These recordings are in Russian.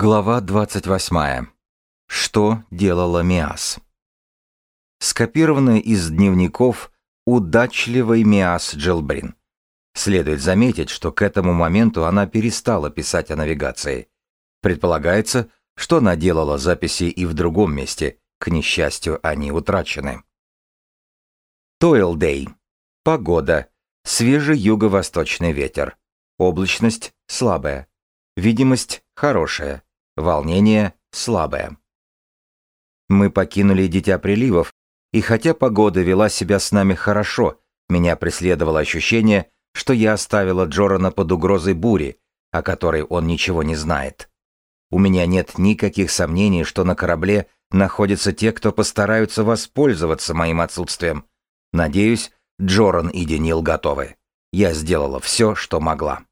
Глава 28. Что делала Миас? Скопированное из дневников удачливой Миас Джилбрин. Следует заметить, что к этому моменту она перестала писать о навигации. Предполагается, что она делала записи и в другом месте, к несчастью, они утрачены. Тойлдей. Погода. Свежий юго-восточный ветер. Облачность слабая. Видимость хорошая. Волнение слабое. Мы покинули Дитя Приливов, и хотя погода вела себя с нами хорошо, меня преследовало ощущение, что я оставила Джорана под угрозой бури, о которой он ничего не знает. У меня нет никаких сомнений, что на корабле находятся те, кто постараются воспользоваться моим отсутствием. Надеюсь, Джоран и Денил готовы. Я сделала все, что могла.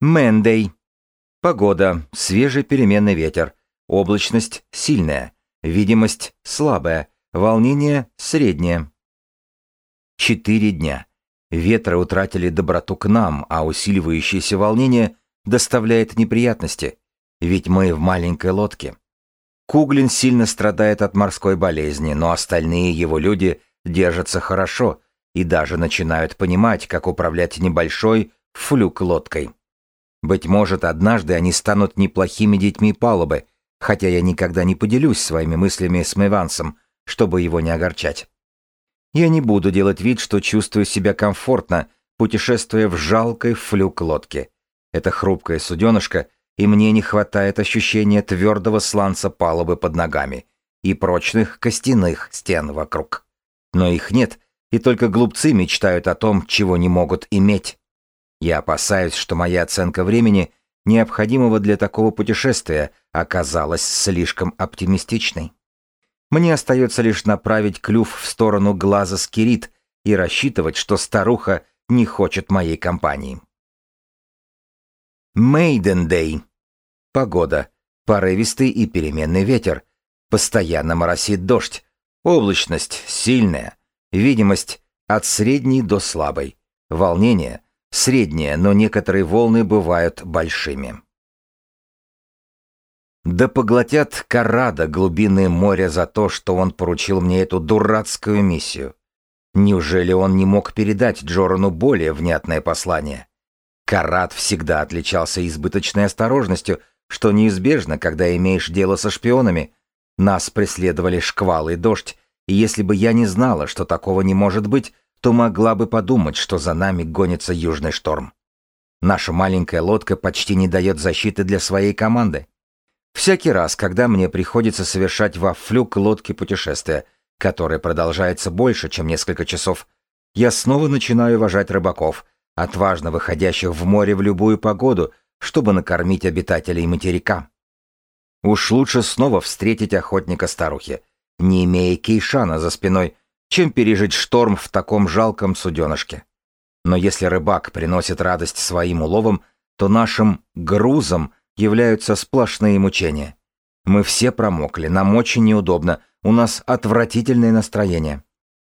Мэндей. Погода. Свежий переменный ветер. Облачность сильная. Видимость слабая. Волнение среднее. Четыре дня. Ветры утратили доброту к нам, а усиливающееся волнение доставляет неприятности. Ведь мы в маленькой лодке. Куглин сильно страдает от морской болезни, но остальные его люди держатся хорошо и даже начинают понимать, как управлять небольшой флюк лодкой. Быть может, однажды они станут неплохими детьми палубы, хотя я никогда не поделюсь своими мыслями с Мэвансом, чтобы его не огорчать. Я не буду делать вид, что чувствую себя комфортно, путешествуя в жалкой флюк-лодке. Это хрупкое суденышко, и мне не хватает ощущения твердого сланца палубы под ногами и прочных костяных стен вокруг. Но их нет, и только глупцы мечтают о том, чего не могут иметь. Я опасаюсь, что моя оценка времени, необходимого для такого путешествия, оказалась слишком оптимистичной. Мне остается лишь направить клюв в сторону глаза Скирит и рассчитывать, что старуха не хочет моей компании. Мейдендей. Погода. Порывистый и переменный ветер. Постоянно моросит дождь. Облачность сильная. Видимость от средней до слабой. Волнение среднее, но некоторые волны бывают большими. Да поглотят Карада глубины моря за то, что он поручил мне эту дурацкую миссию. Неужели он не мог передать Джорану более внятное послание? Карат всегда отличался избыточной осторожностью, что неизбежно, когда имеешь дело со шпионами. Нас преследовали шквал и дождь, и если бы я не знала, что такого не может быть, то могла бы подумать, что за нами гонится южный шторм. Наша маленькая лодка почти не дает защиты для своей команды. Всякий раз, когда мне приходится совершать во флюк лодки путешествия, которое продолжается больше, чем несколько часов, я снова начинаю уважать рыбаков, отважно выходящих в море в любую погоду, чтобы накормить обитателей материка. Уж лучше снова встретить охотника-старухи, не имея кейшана за спиной, чем пережить шторм в таком жалком суденышке. Но если рыбак приносит радость своим уловам, то нашим грузом являются сплошные мучения. Мы все промокли, нам очень неудобно, у нас отвратительное настроение.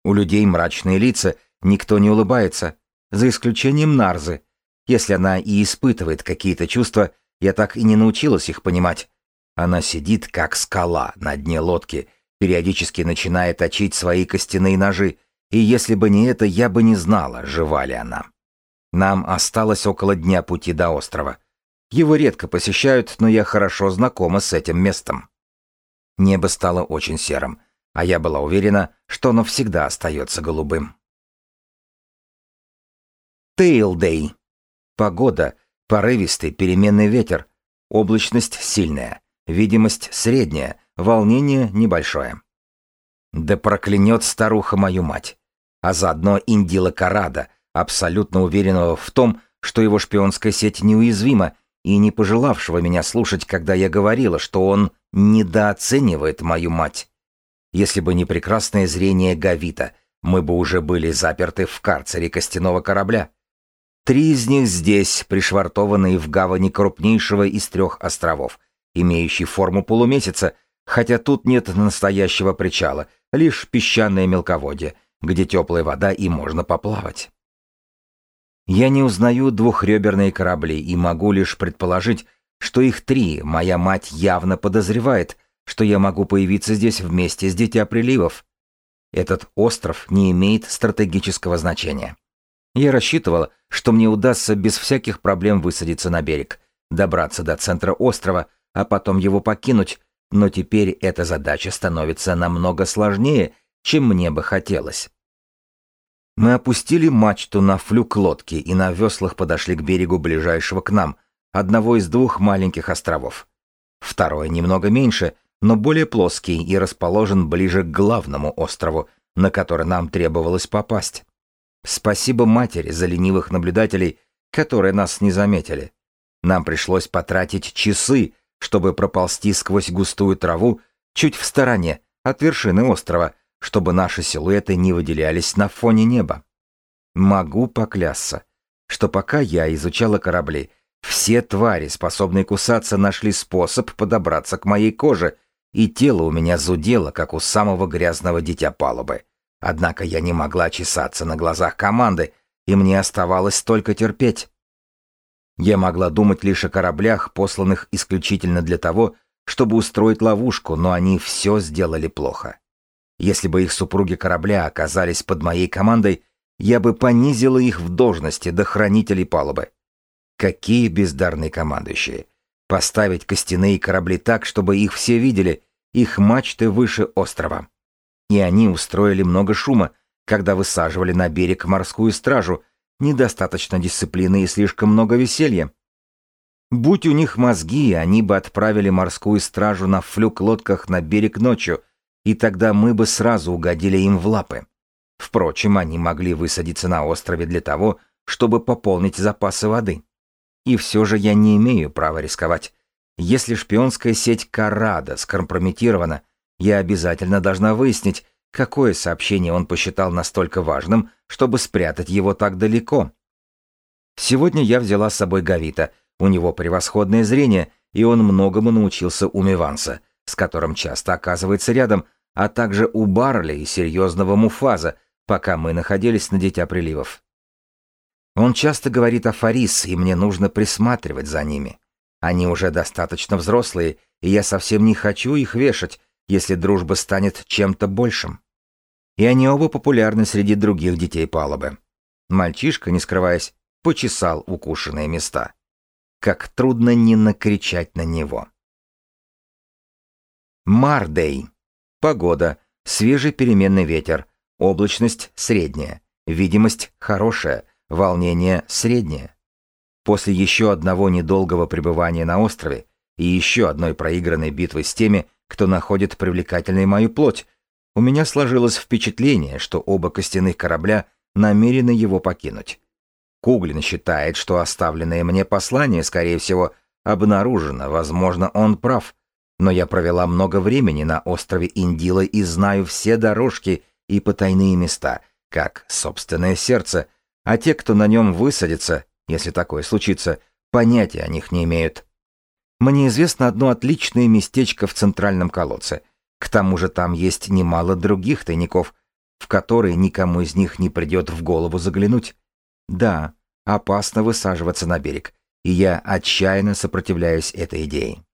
У людей мрачные лица, никто не улыбается, за исключением Нарзы. Если она и испытывает какие-то чувства, я так и не научилась их понимать. Она сидит, как скала, на дне лодки — периодически начиная точить свои костяные ножи, и если бы не это, я бы не знала, жива ли она. Нам осталось около дня пути до острова. Его редко посещают, но я хорошо знакома с этим местом. Небо стало очень серым, а я была уверена, что оно всегда остается голубым. Тейлдей. Погода, порывистый переменный ветер, облачность сильная, видимость средняя, волнение небольшое. Да проклянет старуха мою мать, а заодно Индила Карада, абсолютно уверенного в том, что его шпионская сеть неуязвима, и не пожелавшего меня слушать, когда я говорила, что он недооценивает мою мать. Если бы не прекрасное зрение Гавита, мы бы уже были заперты в карцере костяного корабля. Три из них здесь, пришвартованные в гавани крупнейшего из трех островов, имеющий форму полумесяца, хотя тут нет настоящего причала, лишь песчаное мелководье, где теплая вода и можно поплавать. Я не узнаю двухреберные корабли и могу лишь предположить, что их три, моя мать явно подозревает, что я могу появиться здесь вместе с Дитя Приливов. Этот остров не имеет стратегического значения. Я рассчитывала, что мне удастся без всяких проблем высадиться на берег, добраться до центра острова, а потом его покинуть, но теперь эта задача становится намного сложнее, чем мне бы хотелось. Мы опустили мачту на флюк лодки и на веслах подошли к берегу ближайшего к нам, одного из двух маленьких островов. Второй немного меньше, но более плоский и расположен ближе к главному острову, на который нам требовалось попасть. Спасибо матери за ленивых наблюдателей, которые нас не заметили. Нам пришлось потратить часы, чтобы проползти сквозь густую траву чуть в стороне от вершины острова, чтобы наши силуэты не выделялись на фоне неба. Могу поклясться, что пока я изучала корабли, все твари, способные кусаться, нашли способ подобраться к моей коже, и тело у меня зудело, как у самого грязного дитя палубы. Однако я не могла чесаться на глазах команды, и мне оставалось только терпеть. Я могла думать лишь о кораблях, посланных исключительно для того, чтобы устроить ловушку, но они все сделали плохо. Если бы их супруги корабля оказались под моей командой, я бы понизила их в должности до хранителей палубы. Какие бездарные командующие! Поставить костяные корабли так, чтобы их все видели, их мачты выше острова и они устроили много шума, когда высаживали на берег морскую стражу, недостаточно дисциплины и слишком много веселья. Будь у них мозги, они бы отправили морскую стражу на флюк-лодках на берег ночью, и тогда мы бы сразу угодили им в лапы. Впрочем, они могли высадиться на острове для того, чтобы пополнить запасы воды. И все же я не имею права рисковать. Если шпионская сеть Карада скомпрометирована, я обязательно должна выяснить, какое сообщение он посчитал настолько важным, чтобы спрятать его так далеко. Сегодня я взяла с собой Гавита, у него превосходное зрение, и он многому научился у Миванса, с которым часто оказывается рядом, а также у Барли и серьезного Муфаза, пока мы находились на Дитя Приливов. Он часто говорит о Фарис, и мне нужно присматривать за ними. Они уже достаточно взрослые, и я совсем не хочу их вешать, если дружба станет чем-то большим. И они оба популярны среди других детей палубы. Мальчишка, не скрываясь, почесал укушенные места. Как трудно не накричать на него. Мардей. Погода. Свежий переменный ветер. Облачность средняя. Видимость хорошая. Волнение среднее. После еще одного недолгого пребывания на острове и еще одной проигранной битвы с теми, кто находит привлекательной мою плоть. У меня сложилось впечатление, что оба костяных корабля намерены его покинуть. Куглин считает, что оставленное мне послание, скорее всего, обнаружено, возможно, он прав, но я провела много времени на острове Индила и знаю все дорожки и потайные места, как собственное сердце, а те, кто на нем высадится, если такое случится, понятия о них не имеют. Мне известно одно отличное местечко в центральном колодце. К тому же там есть немало других тайников, в которые никому из них не придет в голову заглянуть. Да, опасно высаживаться на берег, и я отчаянно сопротивляюсь этой идее.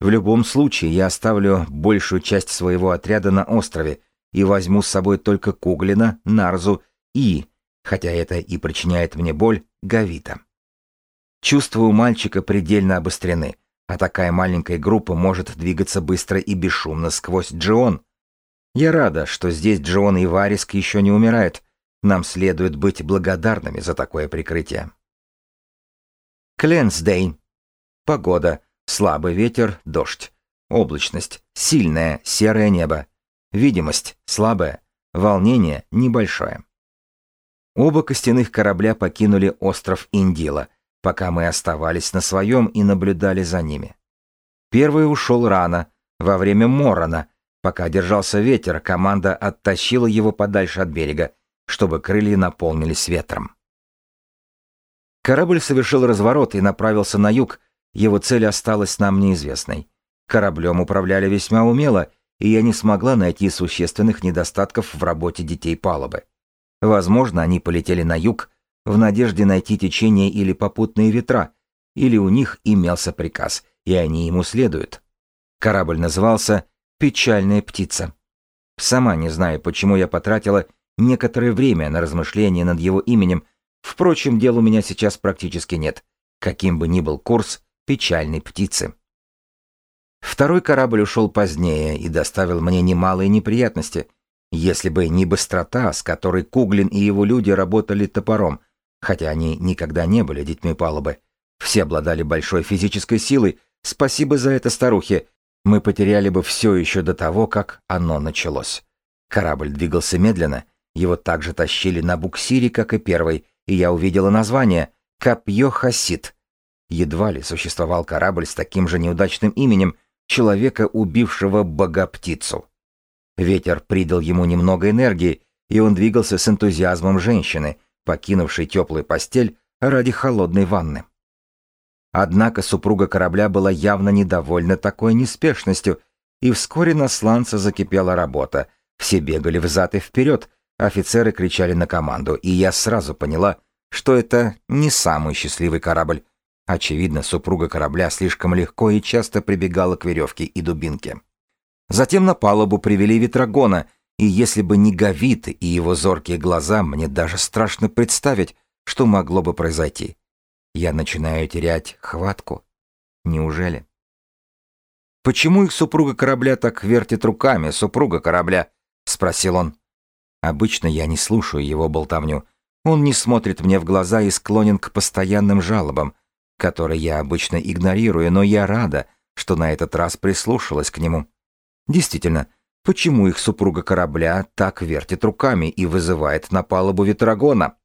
В любом случае, я оставлю большую часть своего отряда на острове и возьму с собой только Куглина, Нарзу и, хотя это и причиняет мне боль, Гавита. Чувства у мальчика предельно обострены, а такая маленькая группа может двигаться быстро и бесшумно сквозь Джион. Я рада, что здесь Джион и Вариск еще не умирают. Нам следует быть благодарными за такое прикрытие. Кленсдей. Погода. Слабый ветер, дождь. Облачность. Сильное серое небо. Видимость. Слабая. Волнение. Небольшое. Оба костяных корабля покинули остров Индила — пока мы оставались на своем и наблюдали за ними. Первый ушел рано, во время морона. Пока держался ветер, команда оттащила его подальше от берега, чтобы крылья наполнились ветром. Корабль совершил разворот и направился на юг, его цель осталась нам неизвестной. Кораблем управляли весьма умело, и я не смогла найти существенных недостатков в работе детей палубы. Возможно, они полетели на юг, в надежде найти течение или попутные ветра, или у них имелся приказ, и они ему следуют. Корабль назывался «Печальная птица». Сама не знаю, почему я потратила некоторое время на размышления над его именем, впрочем, дел у меня сейчас практически нет, каким бы ни был курс «Печальной птицы». Второй корабль ушел позднее и доставил мне немалые неприятности, если бы не быстрота, с которой Куглин и его люди работали топором, хотя они никогда не были детьми палубы. Все обладали большой физической силой, спасибо за это старухе, мы потеряли бы все еще до того, как оно началось. Корабль двигался медленно, его также тащили на буксире, как и первый, и я увидела название «Копье Хасид». Едва ли существовал корабль с таким же неудачным именем, человека, убившего богоптицу. Ветер придал ему немного энергии, и он двигался с энтузиазмом женщины, покинувшей теплую постель ради холодной ванны. Однако супруга корабля была явно недовольна такой неспешностью, и вскоре на сланце закипела работа. Все бегали взад и вперед, офицеры кричали на команду, и я сразу поняла, что это не самый счастливый корабль. Очевидно, супруга корабля слишком легко и часто прибегала к веревке и дубинке. Затем на палубу привели ветрогона, и если бы не Гавит и его зоркие глаза, мне даже страшно представить, что могло бы произойти. Я начинаю терять хватку. Неужели? «Почему их супруга корабля так вертит руками, супруга корабля?» — спросил он. Обычно я не слушаю его болтовню. Он не смотрит мне в глаза и склонен к постоянным жалобам, которые я обычно игнорирую, но я рада, что на этот раз прислушалась к нему. Действительно, почему их супруга корабля так вертит руками и вызывает на палубу ветрогона?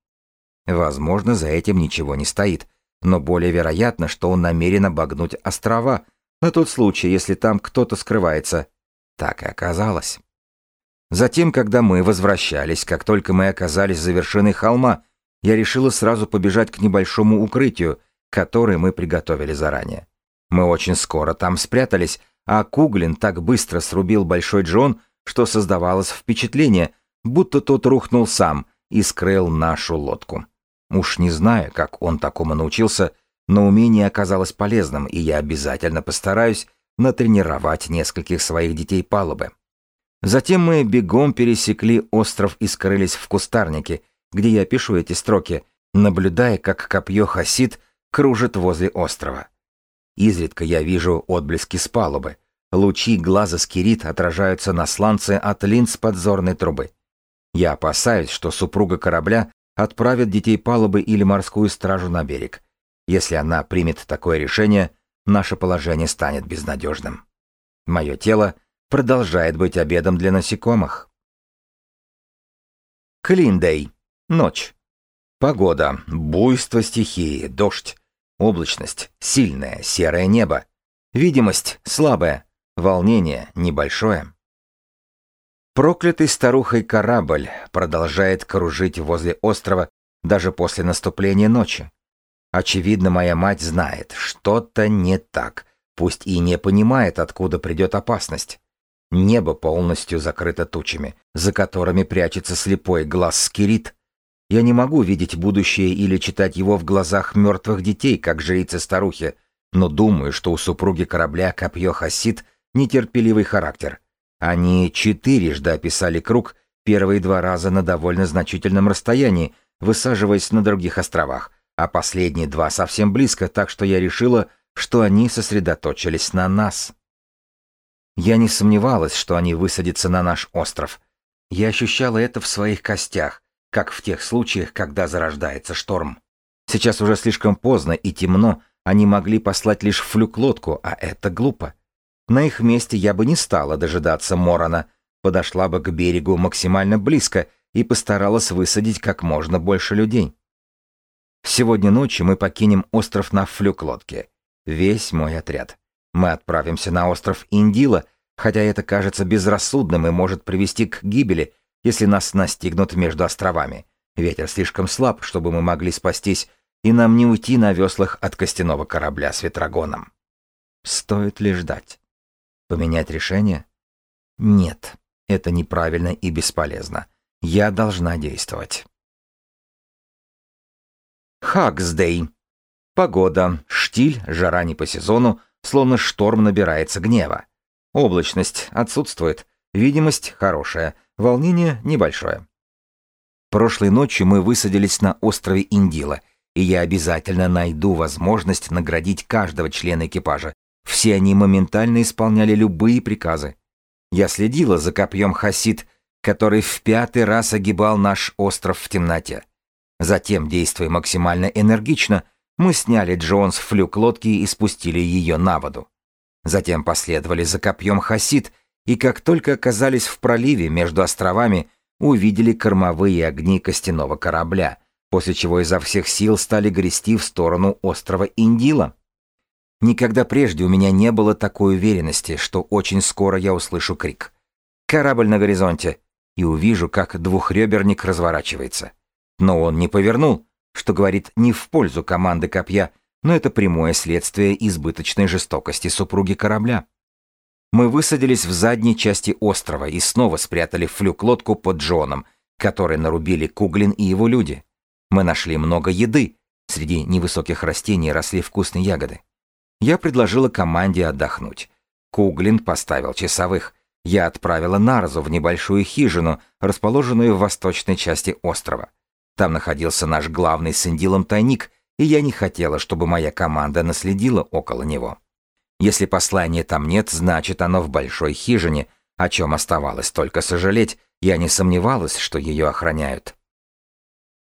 Возможно, за этим ничего не стоит, но более вероятно, что он намерен обогнуть острова, на тот случай, если там кто-то скрывается. Так и оказалось. Затем, когда мы возвращались, как только мы оказались за вершиной холма, я решила сразу побежать к небольшому укрытию, который мы приготовили заранее. Мы очень скоро там спрятались, а Куглин так быстро срубил Большой Джон, что создавалось впечатление, будто тот рухнул сам и скрыл нашу лодку. Уж не знаю, как он такому научился, но умение оказалось полезным, и я обязательно постараюсь натренировать нескольких своих детей палубы. Затем мы бегом пересекли остров и скрылись в кустарнике, где я пишу эти строки, наблюдая, как копье Хасид кружит возле острова. Изредка я вижу отблески с палубы. Лучи глаза скирит отражаются на сланце от линз подзорной трубы. Я опасаюсь, что супруга корабля отправит детей палубы или морскую стражу на берег. Если она примет такое решение, наше положение станет безнадежным. Мое тело продолжает быть обедом для насекомых. Клиндей. Ночь. Погода. Буйство стихии. Дождь. Облачность. Сильное. Серое небо. Видимость. Слабая. Волнение. Небольшое. Проклятый старухой корабль продолжает кружить возле острова даже после наступления ночи. Очевидно, моя мать знает, что-то не так, пусть и не понимает, откуда придет опасность. Небо полностью закрыто тучами, за которыми прячется слепой глаз скирит. Я не могу видеть будущее или читать его в глазах мертвых детей, как жрицы-старухи, но думаю, что у супруги корабля копье Хасид нетерпеливый характер — они четырежды описали круг, первые два раза на довольно значительном расстоянии, высаживаясь на других островах, а последние два совсем близко, так что я решила, что они сосредоточились на нас. Я не сомневалась, что они высадятся на наш остров. Я ощущала это в своих костях, как в тех случаях, когда зарождается шторм. Сейчас уже слишком поздно и темно, они могли послать лишь флюк-лодку, а это глупо. На их месте я бы не стала дожидаться Морона, подошла бы к берегу максимально близко и постаралась высадить как можно больше людей. Сегодня ночью мы покинем остров на флюк-лодке. Весь мой отряд. Мы отправимся на остров Индила, хотя это кажется безрассудным и может привести к гибели, если нас настигнут между островами. Ветер слишком слаб, чтобы мы могли спастись, и нам не уйти на веслах от костяного корабля с ветрогоном. Стоит ли ждать? Поменять решение? Нет, это неправильно и бесполезно. Я должна действовать. Хаксдей. Погода, штиль, жара не по сезону, словно шторм набирается гнева. Облачность отсутствует, видимость хорошая, волнение небольшое. Прошлой ночью мы высадились на острове Индила, и я обязательно найду возможность наградить каждого члена экипажа. Все они моментально исполняли любые приказы. Я следила за копьем Хасид, который в пятый раз огибал наш остров в темноте. Затем, действуя максимально энергично, мы сняли Джонс флюк лодки и спустили ее на воду. Затем последовали за копьем Хасид, и как только оказались в проливе между островами, увидели кормовые огни костяного корабля, после чего изо всех сил стали грести в сторону острова Индила. Никогда прежде у меня не было такой уверенности, что очень скоро я услышу крик. «Корабль на горизонте!» и увижу, как двухреберник разворачивается. Но он не повернул, что говорит не в пользу команды копья, но это прямое следствие избыточной жестокости супруги корабля. Мы высадились в задней части острова и снова спрятали флюк-лодку под Джоном, который нарубили Куглин и его люди. Мы нашли много еды, среди невысоких растений росли вкусные ягоды. Я предложила команде отдохнуть. Куглин поставил часовых. Я отправила Нарзу в небольшую хижину, расположенную в восточной части острова. Там находился наш главный с Индилом тайник, и я не хотела, чтобы моя команда наследила около него. Если послания там нет, значит оно в большой хижине, о чем оставалось только сожалеть, я не сомневалась, что ее охраняют.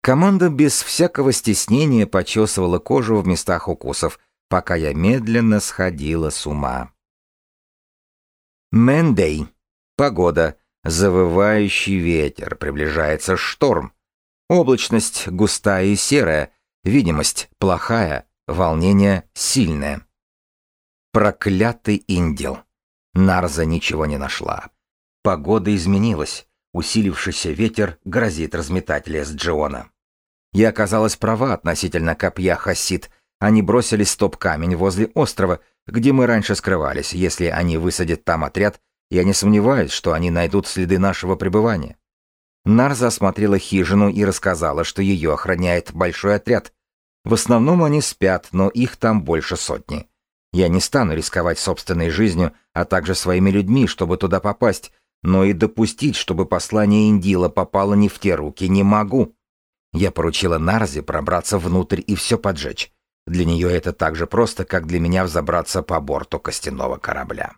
Команда без всякого стеснения почесывала кожу в местах укусов, пока я медленно сходила с ума. Мэндей. Погода. Завывающий ветер. Приближается шторм. Облачность густая и серая. Видимость плохая. Волнение сильное. Проклятый индил. Нарза ничего не нашла. Погода изменилась. Усилившийся ветер грозит разметать лес Джиона. Я оказалась права относительно копья Хасид. Они бросили стоп-камень возле острова, где мы раньше скрывались. Если они высадят там отряд, я не сомневаюсь, что они найдут следы нашего пребывания. Нарза осмотрела хижину и рассказала, что ее охраняет большой отряд. В основном они спят, но их там больше сотни. Я не стану рисковать собственной жизнью, а также своими людьми, чтобы туда попасть, но и допустить, чтобы послание Индила попало не в те руки, не могу. Я поручила Нарзе пробраться внутрь и все поджечь. Для нее это так же просто, как для меня взобраться по борту костяного корабля.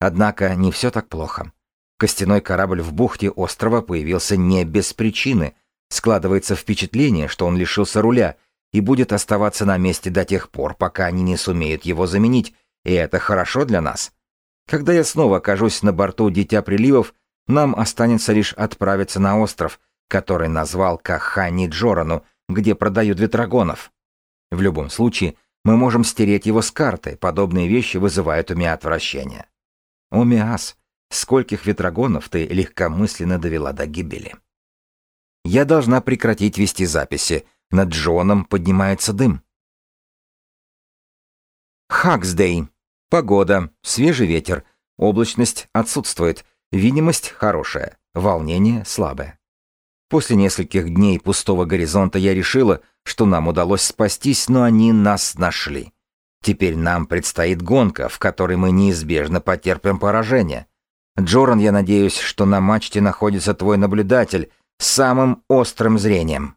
Однако не все так плохо. Костяной корабль в бухте острова появился не без причины. Складывается впечатление, что он лишился руля, и будет оставаться на месте до тех пор, пока они не сумеют его заменить, и это хорошо для нас. Когда я снова окажусь на борту Дитя Приливов, нам останется лишь отправиться на остров, который назвал Кахани Джорану, где продают ветрогонов. В любом случае, мы можем стереть его с карты, подобные вещи вызывают у меня отвращение. О, Миас, скольких ветрогонов ты легкомысленно довела до гибели. Я должна прекратить вести записи, над Джоном поднимается дым. Хаксдей. Погода, свежий ветер, облачность отсутствует, видимость хорошая, волнение слабое. После нескольких дней пустого горизонта я решила, что нам удалось спастись, но они нас нашли. Теперь нам предстоит гонка, в которой мы неизбежно потерпим поражение. Джоран, я надеюсь, что на мачте находится твой наблюдатель с самым острым зрением.